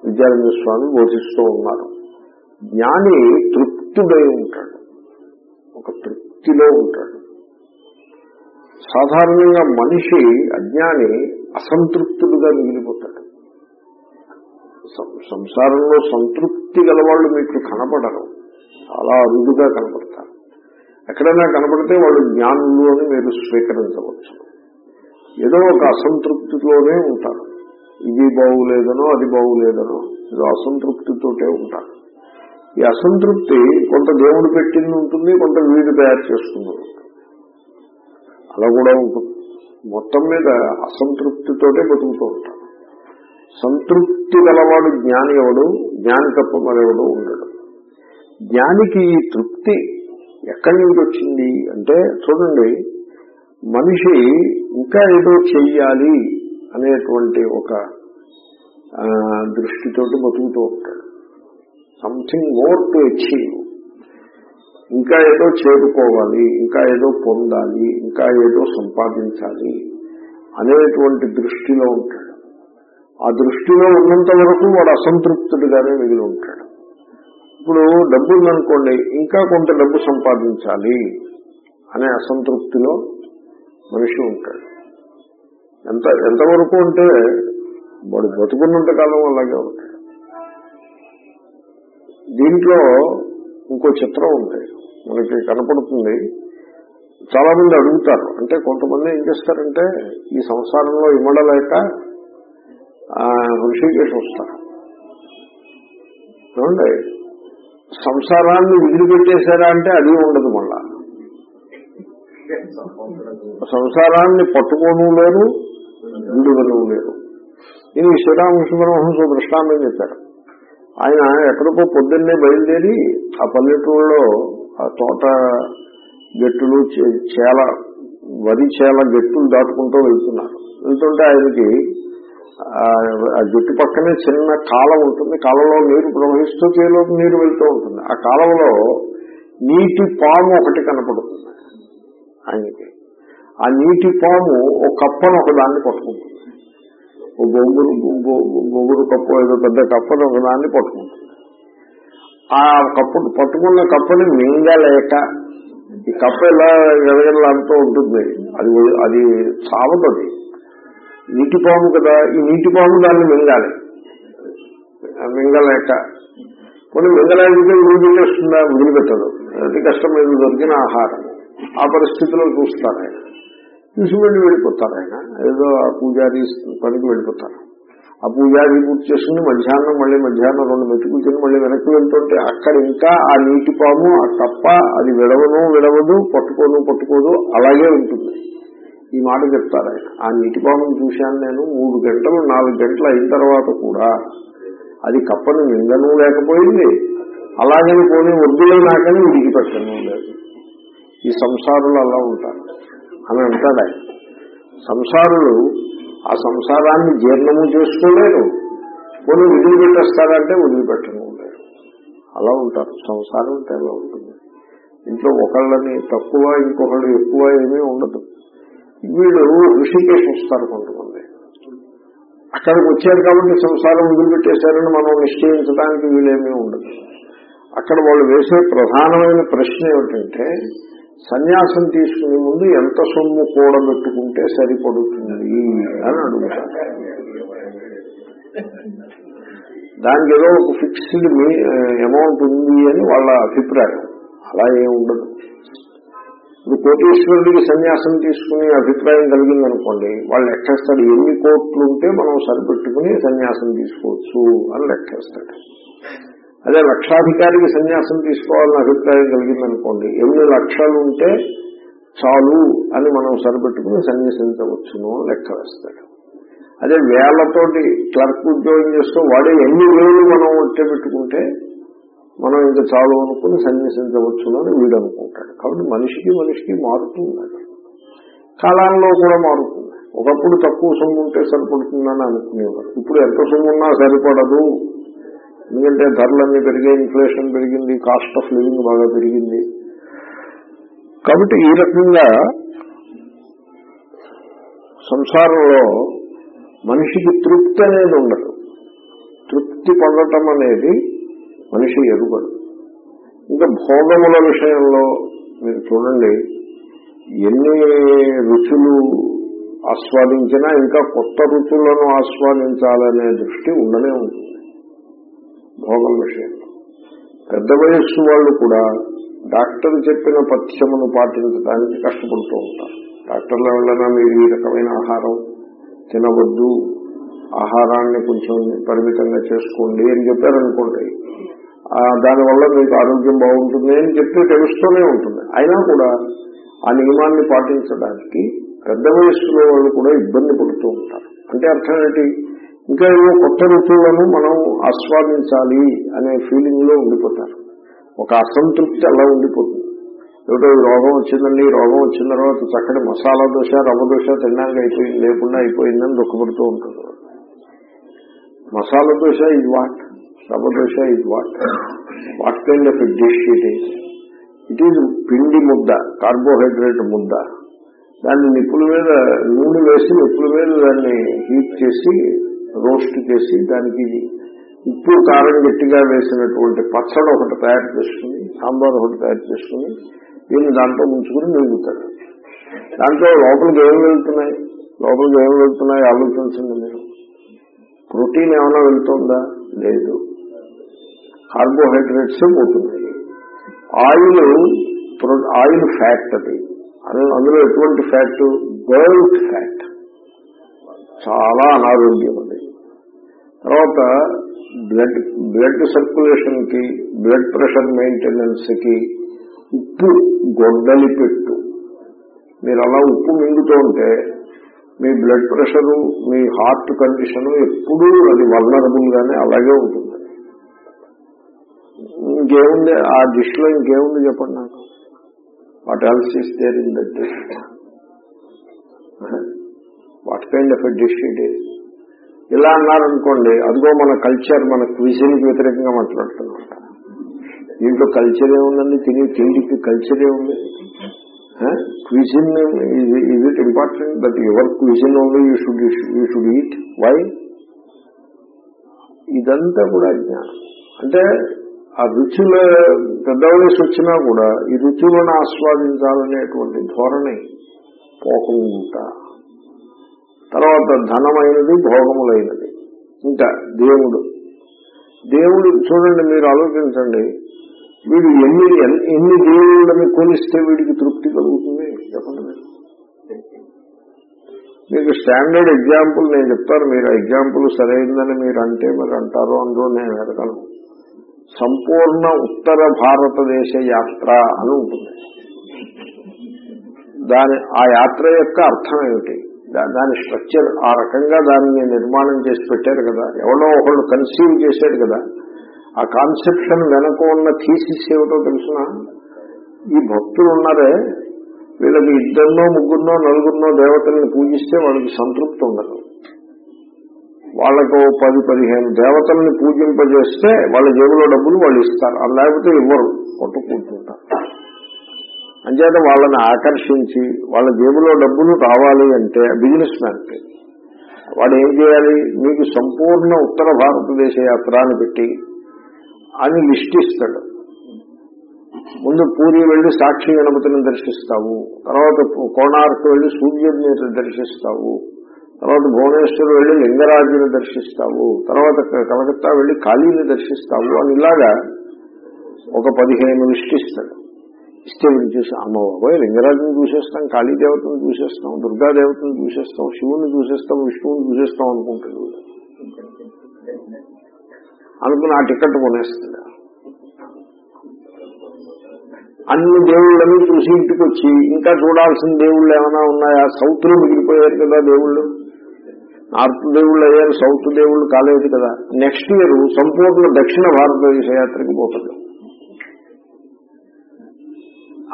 విద్యారణ్య స్వామి బోధిస్తూ ఉన్నారు. జ్ఞాని తృప్తుడై ఉంటాడు. ఒక తృప్తిలో ఉంటాడు. సాధారణంగా మనిషి అజ్ఞాని అసంతృప్తుడుగా మిగిలిపోతాడు. సంసారంలో సంతృప్తి గలవాళ్ళు మీకు కనపడరు. చాలా అరుదుగా కనపడతారు. ఎక్కడైనా కనపడితే వాళ్ళు జ్ఞానులు అని మీరు స్వీకరించవచ్చు. ఏదో ఒక అసంతృప్తిలోనే ఉంటారు. ఇది బాగులేదనో అది బాగులేదనో ఏదో అసంతృప్తితోటే ఉంటారు. ఈ అసంతృప్తి కొంత దేవుడు పెట్టింది ఉంటుంది కొంత వీడు తయారు చేస్తుంది అలా కూడా ఉంటుంది. మొత్తం మీద అసంతృప్తితోటే బతుకుతూ ఉంటాడు. సంతృప్తి గలవాడు జ్ఞాని ఎవడు? జ్ఞాని తప్ప మరెవడు ఉండడు. జ్ఞానికి ఈ తృప్తి ఎక్కడి నుంచి వచ్చింది అంటే చూడండి మనిషి ఇంకా ఏదో చెయ్యాలి అనేటువంటి ఒక దృష్టితోటి బతుకుతూ ఉంటాడు. సంథింగ్ మోర్ టు అచీవ్ ఇంకా ఏదో చేరుకోవాలి ఇంకా ఏదో పొందాలి ఇంకా ఏదో సంపాదించాలి అనేటువంటి దృష్టిలో ఉంటాడు. ఆ దృష్టిలో ఉన్నంత వరకు వాడు అసంతృప్తుడిగానే మిగిలి ఉంటాడు. ఇప్పుడు డబ్బు ఉందనుకోండి ఇంకా కొంత డబ్బు సంపాదించాలి అనే అసంతృప్తిలో మనిషి ఉంటాడు. ఎంత ఎంతవరకు అంటే వాడు బతుకున్నంత కాలం అలాగే ఉంటాడు. దీంట్లో ఇంకో చిత్రం ఉంది మనకి కనపడుతుంది. చాలా మంది అడుగుతారు. అంటే కొంతమంది ఏం చేస్తారంటే ఈ సంసారంలో ఇమ్మడలేక ఋషికేశ్ వస్తారు. చూడండి సంసారాన్ని వదిలిపెట్టేశారా అంటే అది ఉండదు మళ్ళా. సంసారాన్ని పట్టుకోను లేరు విడుదలు లేరు. ఇది శ్రీరామకృష్ణ పరమహంస దృష్టాంతం చెప్పారు. ఆయన ఎక్కడికో పొద్దున్నే బయలుదేరి ఆ పల్లెటూరులో ఆ తోట గట్టులు చేల వరి చేల గట్టులు దాటుకుంటూ వెళ్తున్నారు. వెళ్తుంటే ఆయనకి ఆ జట్టు పక్కనే చిన్న కాలం ఉంటుంది. కాలంలో నీరు ప్రవహిస్తూ చేలోకి నీరు వెళ్తూ ఉంటుంది. ఆ కాలంలో నీటి పాము ఒకటి కనపడుతుంది ఆయనకి. ఆ నీటి పాము ఒక కప్పను ఒకదాన్ని పట్టుకుంటుంది. ఓ బొంగురు బొంగురు కప్పు ఏదో పెద్ద కప్పను ఒకదాన్ని పట్టుకుంటుంది. ఆ కప్పు పట్టుకున్న కప్పని మింగలేక ఈ కప్ప ఇలా ఎదగలాడుతూ ఉంటుంది. అది అది చావదది. నీటి పాము కదా ఈ నీటి పాము దాన్ని మింగాలి. మింగలేక. కొన్ని మింగలేకపోతే వదిలిపెట్టేస్తుందా వదిలిపెట్టదు. అతి కష్టం మీద దొరికిన ఆహారం. ఆ పరిస్థితిలో చూస్తారు ఆయన. చూసి వెళ్ళి వెళ్ళిపోతారు ఆయన. ఏదో ఆ పూజారి పనికి వెళ్ళిపోతారు. ఆ పూజారి పూర్తి చేసుకుని మధ్యాహ్నం మళ్ళీ మధ్యాహ్నం రెండు మెతుకులు తిని మళ్ళీ వెనక్కి వెళ్తుంటే అక్కడ ఇంకా ఆ నీటి పాము ఆ కప్ప అది విడవను విడవదు పట్టుకోను పట్టుకోదు అలాగే ఉంటుంది. ఈ మాట చెప్తారు ఆయన. ఆ నీటి పామును చూశాను నేను మూడు గంటలు నాలుగు గంటలు అయిన తర్వాత కూడా అది కప్పను నిందను లేకపోయింది. అలాగని పోనీ వద్దులే నాకని విడిచిపెట్టను లేదు. ఈ సంసారులు అలా ఉంటారు. అని అంటాడు ఆయన. సంసారులు ఆ సంసారాన్ని జీర్ణము చేసుకోలేరు కొన్ని వదిలిపెట్టేస్తారంటే వదిలిపెట్టను లేరు అలా ఉంటారు. సంసారం అంటే అలా ఉంటుంది. ఇంట్లో ఒకళ్ళని తక్కువ ఇంకొకళ్ళు ఎక్కువ ఏమీ ఉండదు. వీళ్ళు ఋషికేష్ వస్తారు కొంతమంది. అక్కడికి వచ్చారు కాబట్టి సంసారం వదిలిపెట్టేశారని మనం నిశ్చయించడానికి వీలేమీ ఉండదు. అక్కడ వాళ్ళు వేసే ప్రధానమైన ప్రశ్న ఏమిటంటే సన్యాసం తీసుకునే ముందు ఎంత సొమ్ము కూడబెట్టుకుంటే సరిపడుతుంది అని అడుగుతాను దానికి ఏదో ఒక ఫిక్స్డ్ అమౌంట్ ఉంది అని వాళ్ళ అభిప్రాయం. అలా ఏమి ఉండదు. ఇప్పుడు కోటీశ్వరుడికి సన్యాసం తీసుకునే అభిప్రాయం కలిగిందనుకోండి వాళ్ళు లెక్కేస్తాడు ఎన్ని కోట్లు ఉంటే మనం సరిపెట్టుకుని సన్యాసం తీసుకోవచ్చు అని లెక్కేస్తాడు అదే లక్షాధికారికి సన్యాసం తీసుకోవాలని అభిప్రాయం కలిగిందనుకోండి ఎన్ని లక్షలు ఉంటే చాలు అని మనం సరిపెట్టుకుని సన్యాసించవచ్చును లెక్క వేస్తాడు. అదే వేళ్ళతోటి క్లర్క్ ఉద్యోగం చేస్తూ వాడే ఎన్ని వేలు మనం వచ్చే పెట్టుకుంటే మనం ఇంకా చాలు అనుకుని సన్యాసించవచ్చును అని వీడు అనుకుంటాడు కాబట్టి మనిషికి మనిషికి మారుతుంది కాలంలో కూడా మారుతుంది. ఒకప్పుడు తక్కువ సొమ్ము ఉంటే సరిపడుతుందని అనుకునేవారు. ఇప్పుడు ఎంత సొమ్ము ఉన్నా సరిపడదు. ఎందుకంటే ధరలన్నీ పెరిగాయి ఇన్ఫ్లేషన్ పెరిగింది కాస్ట్ ఆఫ్ లివింగ్ బాగా పెరిగింది. కాబట్టి ఈ రకంగా సంసారంలో మనిషికి తృప్తి అనేది ఉండదు. తృప్తి పొందటం అనేది మనిషి ఎరుగడు. ఇంకా భోగముల విషయంలో మీరు చూడండి ఎన్ని రుచులు ఆస్వాదించినా ఇంకా కొత్త రుచులను ఆస్వాదించాలనే దృష్టి ఉండనే ఉంటుంది. భోగం విషయంలో పెద్ద వయస్సు వాళ్ళు కూడా డాక్టర్ చెప్పిన పథ్యమును పాటించడానికి కష్టపడుతూ ఉంటారు. డాక్టర్ల వలన మీరు ఈ రకమైన ఆహారం తినవద్దు ఆహారాన్ని కొంచెం పరిమితంగా చేసుకోండి అని చెప్పారనుకోండి దానివల్ల మీకు ఆరోగ్యం బాగుంటుంది అని చెప్పి తెలుస్తూనే ఉంటుంది. అయినా కూడా ఆ నియమాన్ని పాటించడానికి పెద్ద వయస్సులో వాళ్ళు కూడా ఇబ్బంది పడుతూ ఉంటారు. అంటే అర్థం ఏంటి? ఇంకా ఏవో కొత్త ఋతువులను మనం ఆస్వాదించాలి అనే ఫీలింగ్లో ఉండిపోతారు. ఒక అసంతృప్తి అలా ఉండిపోతుంది. ఏమిటో రోగం వచ్చిందండి రోగం వచ్చిన తర్వాత చక్కటి మసాలా దోశ రవ్వ దోశ తినడానికి అయిపోయింది లేకుండా అయిపోయిందని దుఃఖపడుతూ ఉంటుంది మసాలా దోశ ఇది వాట్? రవ్వ దోశ ఇది what? What kind of dish it is? It is పిండి ముద్ద కార్బోహైడ్రేట్ ముద్ద. దాన్ని నిప్పుల మీద నూనె వేసి నిప్పుల మీద దాన్ని హీట్ చేసి రోస్ట్ చేసి దానికి ఉప్పు కారం గట్టిగా వేసినటువంటి పచ్చడి ఒకటి తయారు చేస్తుంది సాంబార్ ఒకటి తయారు చేసుకుని దీన్ని దాంట్లో ముంచుకుని మిగులుతాడు దాంట్లో లోపలికి ఏం వెళ్తున్నాయి? లోపలికి ఏం వెళ్తున్నాయి? ఆలోచించండి మీరు. ప్రోటీన్ ఏమైనా వెళ్తుందా? లేదు. కార్బోహైడ్రేట్స్ పోతున్నాయి. ఆయిల్ ఆయిల్ ఫ్యాట్ అది. అందులో ఎటువంటి ఫ్యాట్? Bird fat. చాలా అనారోగ్యం తర్వాత బ్లడ్ బ్లడ్ సర్క్యులేషన్కి బ్లడ్ ప్రెషర్ మెయింటెనెన్స్కి ఉప్పు గొడ్డలి పెట్టు. మీరు అలా ఉప్పు మింగుతూ ఉంటే మీ బ్లడ్ ప్రెషరు మీ హార్ట్ కండిషన్ ఎప్పుడూ అది వల్లరబుల్ గానే అలాగే ఉంటుంది. ఇంకేముంది? ఆ డిష్లో ఇంకేముంది చెప్పండి నాకు? What else is there in that dish what kind of a dish it is ఇలా అన్నారనుకోండి అదిగో మన కల్చర్ మన క్విజన్కి వ్యతిరేకంగా మాట్లాడుతున్నాం. దీంట్లో కల్చర్ ఏముందండి? తిని తిండికి కల్చర్ ఏముంది? Cuisine is it important but your cuisine only you should you should eat why ఇదంతా కూడా జ్ఞానం. అంటే ఆ రుచుల పెద్ద వయసు వచ్చినా కూడా ఈ రుచులను ఆస్వాదించాలనేటువంటి ధోరణి పోకుండా తర్వాత ధనమైనది భోగములైనది. ఇంకా దేవుడు. దేవుడు చూడండి మీరు ఆలోచించండి. వీడు ఎన్ని ఎన్ని దేవుళ్ళని కొలిస్తే వీడికి తృప్తి కలుగుతుంది? చెప్పండి మీరు. మీకు స్టాండర్డ్ ఎగ్జాంపుల్ నేను చెప్తాను. మీరు ఎగ్జాంపుల్ సరైందని మీరు అంటే మీరు అంటారు అందులో నేను ఎరగను సంపూర్ణ ఉత్తర భారతదేశ యాత్ర అని ఉంటుంది. దాని ఆ యాత్ర యొక్క అర్థం ఏమిటి? దాని స్ట్రక్చర్ ఆ రకంగా దాన్ని నిర్మాణం చేసి పెట్టారు కదా. ఎవరో ఒకళ్ళు కన్సీవ్ చేశారు కదా. ఆ కాన్సెప్షన్ వెనక ఉన్న థీసిస్ ఏమిటో తెలిసిన? ఈ భక్తులు ఉన్నారే వీళ్ళకి ఇద్దరినో ముగ్గురునో నలుగురినో దేవతల్ని పూజిస్తే వాళ్ళకి సంతృప్తి ఉండదు. వాళ్ళకు పది పదిహేను దేవతల్ని పూజింపజేస్తే వాళ్ళ జేబులో డబ్బులు వాళ్ళు ఇస్తారు. అది లేకపోతే ఇవ్వరు కొట్టుకుంటుంటారు. అంచేత వాళ్ళని ఆకర్షించి వాళ్ళ జేబులో డబ్బులు రావాలి అంటే బిజినెస్ మ్యాన్కి వాడు ఏం చేయాలి? మీకు సంపూర్ణ ఉత్తర భారతదేశ యాత్రాన్ని పెట్టి అని లిస్ట్ ఇస్తాడు. ముందు పూరి వెళ్ళి సాక్షి గణపతిని దర్శిస్తావు. తర్వాత కోణార్కు వెళ్ళి సూర్యుడిని దర్శిస్తావు. తర్వాత భువనేశ్వర్ వెళ్ళి లింగరాజుని దర్శిస్తావు. తర్వాత కలకత్తా వెళ్ళి కాళీని దర్శిస్తావు అని ఇలాగా ఒక పదిహేను లిస్ట్ ఇస్తాడు. ఇస్తే వీళ్ళు చూసి అమ్మ బాబోయ్ లింగరాజుని చూసేస్తాం కాళీదేవతను చూసేస్తాం దుర్గాదేవతను చూసేస్తాం శివుని చూసేస్తాం విష్ణువుని చూసేస్తాం అనుకుంటాడు అనుకుని ఆ టికెట్ కొనేస్తుంది అన్ని దేవుళ్ళని చూసి ఇంటికి వచ్చి ఇంకా చూడాల్సిన దేవుళ్ళు ఏమైనా ఉన్నాయా? సౌత్లో మిగిలిపోయారు కదా దేవుళ్ళు. నార్త్ దేవుళ్ళు అయ్యారు సౌత్ దేవుళ్ళు కాలేదు కదా. నెక్స్ట్ ఇయర్ సంపూర్ణ దక్షిణ భారతదేశ యాత్రకి పోతున్నాం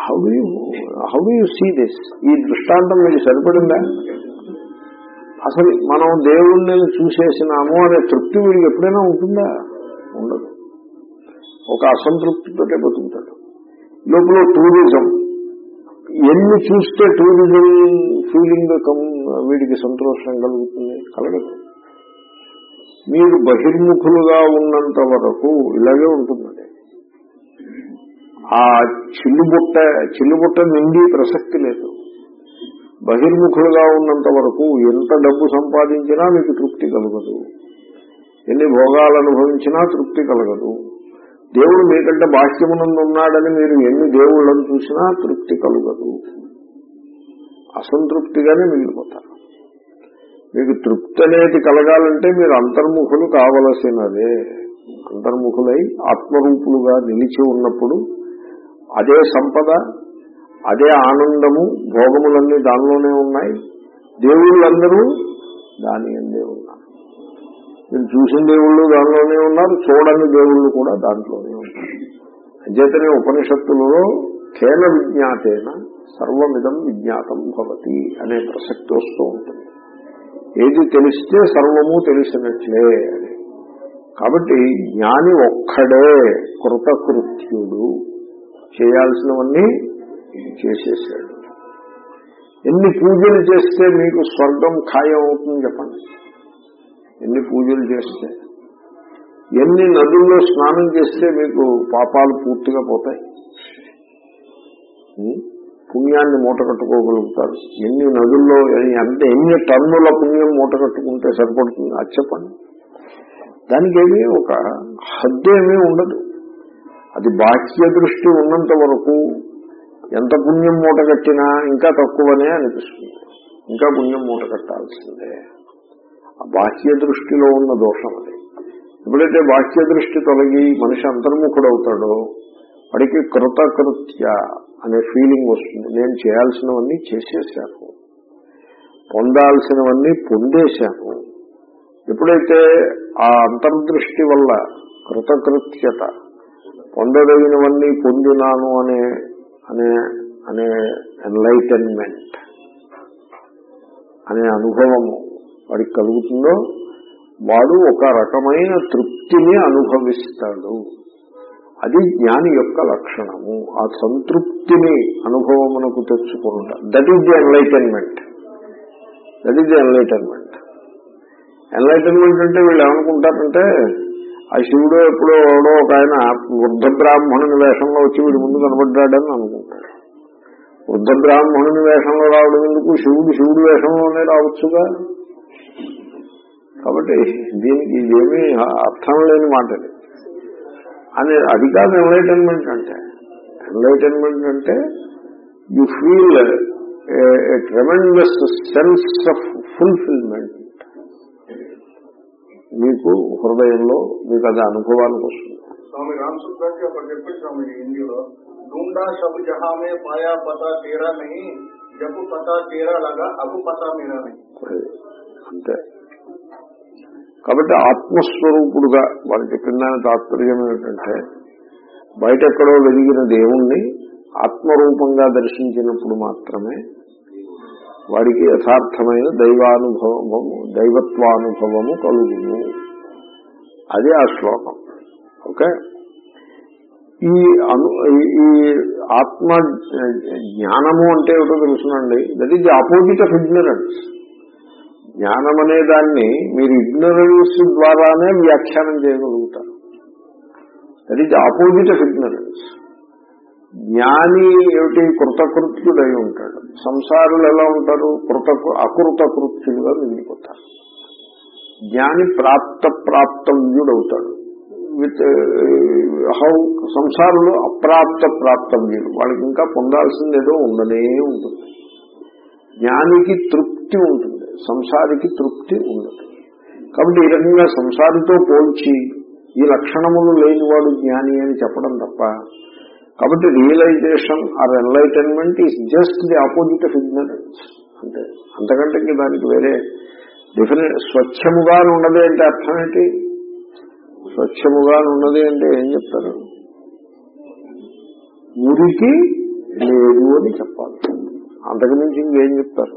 how you how you see this ఈ దృష్టాంతం మీకు సరిపడిందా? అసలు మనం దేవుణ్ణి చూసేసినాము అనే తృప్తి వీడికి ఎప్పుడైనా ఉంటుందా? ఉండదు. ఒక అసంతృప్తితోటే బతుకుతాడు. లోపల టూరిజం. ఎన్ని చూస్తే టూరిజం ఫీలింగ్ వీడికి సంతోషం కలుగుతుంది? కలగదు. మీరు బహిర్ముఖులుగా ఉన్నంత వరకు ఇలాగే ఉంటుంది ఆ చిల్లుబుట్ట చిల్లుబుట్ట నిండి ప్రసక్తి లేదు. బహిర్ముఖులుగా ఉన్నంత వరకు ఎంత డబ్బు సంపాదించినా మీకు తృప్తి కలగదు. ఎన్ని భోగాలు అనుభవించినా తృప్తి కలగదు. దేవుడు మీకంటే బాహ్యమునందు ఉన్నాడని మీరు ఎన్ని దేవుళ్ళను చూసినా తృప్తి కలుగదు. అసంతృప్తిగానే మిగిలిపోతారు. మీకు తృప్తి అనేది కలగాలంటే మీరు అంతర్ముఖులు కావలసినదే. అంతర్ముఖులై ఆత్మరూపులుగా నిలిచి ఉన్నప్పుడు అదే సంపద అదే ఆనందము భోగములన్నీ దానిలోనే ఉన్నాయి. దేవుళ్ళందరూ దాని అందే ఉన్నారు. మీరు చూసిన దేవుళ్ళు దానిలోనే ఉన్నారు చూడని దేవుళ్ళు కూడా దాంట్లోనే ఉన్నారు. అంచేతనే ఉపనిషత్తులలో కేన విజ్ఞాతేన సర్వమిదం విజ్ఞాతం భవతి అనే ప్రసక్తి వస్తూ ఉంటుంది. ఏది తెలిస్తే సర్వము తెలిసినట్లే అని. కాబట్టి జ్ఞాని ఒక్కడే కృతకృత్యుడు. చేయాల్సినవన్నీ చేసేసాడు. ఎన్ని పూజలు చేస్తే మీకు స్వర్గం ఖాయం అవుతుంది చెప్పండి. ఎన్ని పూజలు చేస్తే ఎన్ని నదుల్లో స్నానం చేస్తే మీకు పాపాలు పూర్తిగా పోతాయి. పుణ్యాన్ని మూట కట్టుకోగలుగుతారు. ఎన్ని నదుల్లో అంటే ఎన్ని టన్నుల పుణ్యం మూట కట్టుకుంటే సరిపడుతుంది? అది చెప్పండి. దానికి ఏమీ ఒక హద్దు ఏమీ ఉండదు. అది బాహ్య దృష్టి ఉన్నంత వరకు ఎంత పుణ్యం మూట కట్టినా ఇంకా తక్కువనే అనిపిస్తుంది. ఇంకా పుణ్యం మూట కట్టాల్సిందే. ఆ బాహ్య దృష్టిలో ఉన్న దోషం అది. ఎప్పుడైతే బాహ్య దృష్టి తొలగి మనిషి అంతర్ముఖుడవుతాడో వాడికి కృతకృత్య అనే ఫీలింగ్ వస్తుంది. నేను చేయాల్సినవన్నీ చేసేసాను పొందాల్సినవన్నీ పొందేశాను. ఎప్పుడైతే ఆ అంతర్దృష్టి వల్ల కృతకృత్యత పొందదగినవన్నీ పొందినాను అనే అనే అనే ఎన్లైటన్మెంట్ అనే అనుభవము వాడికి కలుగుతుందో వాడు ఒక రకమైన తృప్తిని అనుభవిస్తాడు. అది జ్ఞాని యొక్క లక్షణము. ఆ సంతృప్తిని అనుభవమునకు తెచ్చుకుంట. That is the enlightenment that is the enlightenment enlightenment అంటే వీళ్ళు ఏమనుకుంటారంటే ఆ శివుడు ఎప్పుడో ఎవడో ఒక ఆయన వృద్ధ బ్రాహ్మణుని వేషంలో వచ్చి వీడి ముందు కనబడ్డాడని అనుకుంటాడు. వృద్ధ బ్రాహ్మణుని వేషంలో రావడం ఎందుకు? శివుడు శివుడు వేషంలోనే రావచ్చుగా? కాబట్టి దీనికి ఇదేమీ అర్థం లేని మాట అని అది కాదు ఎన్లైటన్మెంట్ అంటే. ఎన్లైటన్మెంట్ అంటే you feel tremendous sense of fulfilment మీకు హృదయంలో మీకు అది అనుభవానికి వస్తుంది. స్వామి స్వామి హిందీలో సబ్ జహామే పతా పతా పతా మీరా అంతే. కాబట్టి ఆత్మస్వరూపుడుగా వాళ్ళు చెప్పిన దాని తాత్పర్యం ఏమిటంటే బయట ఎక్కడో వెలిగిన దేవుణ్ణి ఆత్మరూపంగా దర్శించినప్పుడు మాత్రమే వాడికి యథార్థమైన దైవానుభవము దైవత్వానుభవము కలుగును. అది ఆ శ్లోకం. ఓకే? ఈ అను ఈ- ఈ ఆత్మ జ్ఞానము అంటే ఏమిటో తెలుసునండి. That is the opposite of ignorance జ్ఞానం అనే దాన్ని మీరు ఇగ్నరెన్స్ ద్వారానే వ్యాఖ్యానం చేయగలుగుతారు. That is opposite of ignorance జ్ఞాని ఏమిటి? కృతకృత్యుడై ఉంటాడు. సంసారులు ఎలా ఉంటారు? కృత అకృత కృత్యులుగా మిగిలిపోతారు జ్ఞాని ప్రాప్త ప్రాప్తవ్యుడవుతాడు విత్ హౌ సంసారులు అప్రాప్త ప్రాప్తవ్యులు వాళ్ళకి ఇంకా పొందాల్సింది ఏదో ఉండనే ఉంటుంది. జ్ఞానికి తృప్తి ఉంటుంది. సంసారికి తృప్తి ఉండదు. కాబట్టి ఈ రకంగా సంసారితో పోల్చి ఈ లక్షణములు లేనివాడు జ్ఞాని అని చెప్పడం తప్ప కాబట్టి realisation or enlightenment is just the opposite of ignorance అంటే అంతకంటే దానికి వేరే డిఫరెంట్ స్వచ్ఛముగా ఉన్నది అంటే అర్థం ఏంటి? స్వచ్ఛముగా ఉన్నది అంటే ఏం చెప్తారు? మురికి లేదు అని చెప్పాలి. అంతకుమించి ఇంకేం చెప్తారు?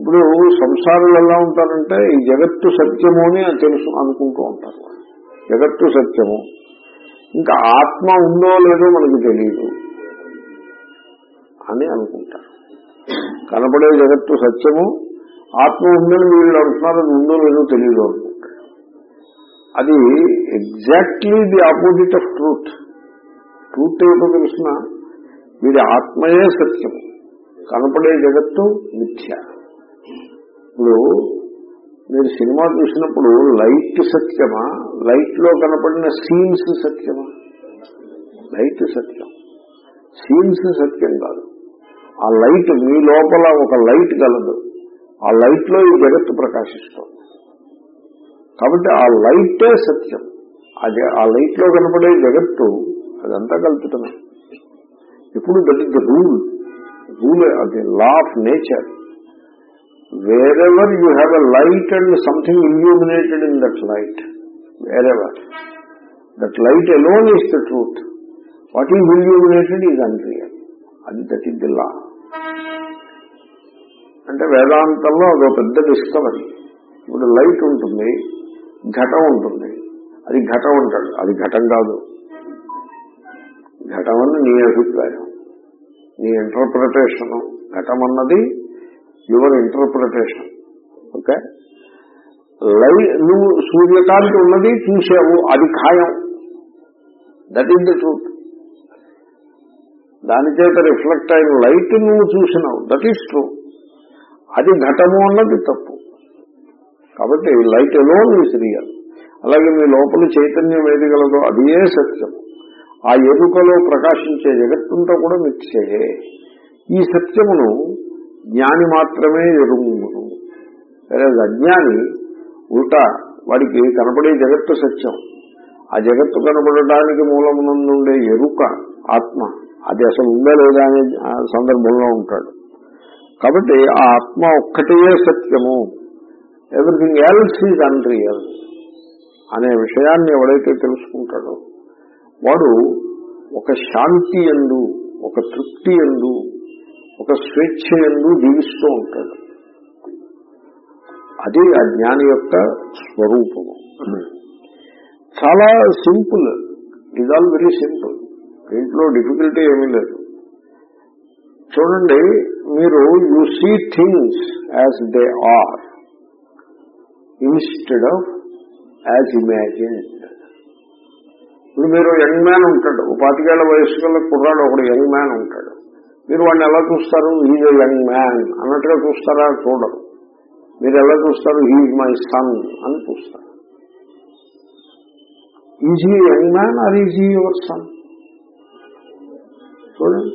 ఇప్పుడు సంసారాలు ఎలా ఉంటారంటే ఈ జగత్తు సత్యము అని తెలుసు అనుకుంటూ ఉంటారు. జగత్తు సత్యము. ఇంకా ఆత్మ ఉందో లేదో మనకు తెలియదు అని అనుకుంటారు. కనపడే జగత్తు సత్యము ఆత్మ ఉందని వీళ్ళు అంటున్నారు అది ఉందో లేదో తెలియదు అనుకుంటారు. అది exactly the opposite of truth truth ఏమిటో తెలిసిన? వీడి ఆత్మయే సత్యము కనపడే జగత్తు మిథ్య. ఇప్పుడు మీరు సినిమా చూసినప్పుడు లైట్ సత్యమా? లైట్లో కనపడిన సీన్స్ సత్యమా? లైట్ సత్యం. సీన్స్ సత్యం కాదు. ఆ లైట్ మీ లోపల ఒక లైట్ కలదు. ఆ లైట్లో ఈ జగత్తు ప్రకాశిస్తుంది. కాబట్టి ఆ లైటే సత్యం. అది ఆ లైట్లో కనపడే జగత్తు అదంతా కలుపుతున్నాం ఇప్పుడు that is the rule. Rule అది law of nature. Wherever you have a light and something illuminated in that light wherever that light alone is the truth what is illuminated is unreal అది దట్ ది లా అంటే వేదాంతంలో అదో పెద్ద డిస్కవరీ ఇప్పుడు లైట్ ఉంటుంది ఘటం ఉంటుంది. అది ఘటం అంటాడు. అది ఘటం కాదు. ఘటం అన్న నీ అభిప్రాయం. నీ ఇంటర్ప్రిటేషను ఘటం అన్నది యువర్ ఇంటర్ప్రిటేషన్. ఓకే? లైవ్ నువ్వు సూర్యకాంతి ఉన్నది చూసావు అది ఖాయం. దట్ ఈస్ ద ట్రూత్ దాని చేత రిఫ్లెక్ట్ అయిన లైట్ నువ్వు చూసినావు. దట్ ఈస్ ట్రూ అది ఘటము అన్నది తప్పు. కాబట్టి లైట్ ఎలోన్ ఈజ్ రియల్ అలాగే మీ లోపల చైతన్యం ఏది గలదో అదే సత్యం. ఆ ఎరుకలో ప్రకాశించే జగత్తుంతా కూడా మిథ్యయే ఈ సత్యమును జ్ఞాని మాత్రమే ఎరుగును అజ్ఞాని ఉల్టా వాడికి కనపడే జగత్తు సత్యం. ఆ జగత్తు కనపడడానికి మూలమునందుండే ఎరుక ఆత్మ అది అసలు ఉందా లేదా అనే ఆ సందర్భంలో ఉంటాడు. కాబట్టి ఆ ఆత్మ ఒక్కటే సత్యము. ఎవ్రీథింగ్ ఎల్స్ ఈజ్ అన్రియల్ అనే విషయాన్ని ఎవడైతే తెలుసుకుంటాడో వాడు ఒక శాంతి ఎందు ఒక తృప్తి ఎందు ఒక స్వేచ్ఛ ఎందు జీవిస్తూ ఉంటాడు. అది ఆ జ్ఞాని యొక్క స్వరూపము. చాలా simple. It all very simple దీంట్లో డిఫికల్టీ ఏమీ లేదు. చూడండి మీరు you see things as they are instead of as imagined ఇప్పుడు మీరు యంగ్ మ్యాన్ ఉంటాడు. ఓ పాతికేళ్ళ వయసు గల కుర్రాడు ఒకడు యంగ్ మ్యాన్ ఉంటాడు. మీరు వాడిని ఎలా చూస్తారు? ఈజ్ ఎ యంగ్ మ్యాన్ అన్నట్టుగా చూస్తారా? చూడరు. మీరు ఎలా చూస్తారు? హీజ్ మై సన్ అని చూస్తారు. Is he young man or is he your son చూడండి.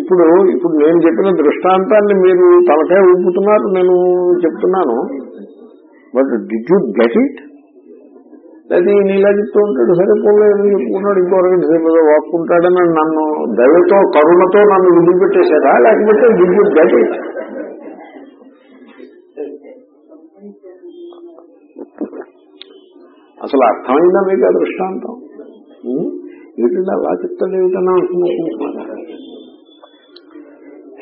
ఇప్పుడు ఇప్పుడు నేను చెప్పిన దృష్టాంతాన్ని మీరు తలకాయ ఊపుతున్నారు నేను చెప్తున్నాను. But did you get it అది నీలా చెప్తూ ఉంటాడు. సరే పోలేదు చెప్పుకున్నాడు ఇంకో రెండు సేపు వాక్కుంటాడని నన్ను దయతో కరుణతో నన్ను విడిపెట్టేశారా లేకపోతే డిడ్ యూ అసలు అర్థమైందా మీకు ఆ దృష్టాంతం? ఏమిటంటే అలా చెప్తాడు? ఏమిటన్నా అంటున్నారు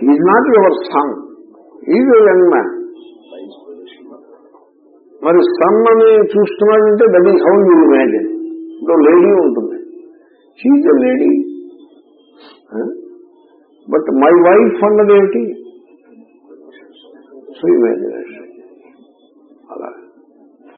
is not your son is young man మరి సన్ అని చూస్తున్నాడంటే that is how you imagine ఇంకో లేడీ ఉంటుంది. She's a lady but my wife అన్నది ఏమిటి? So imagination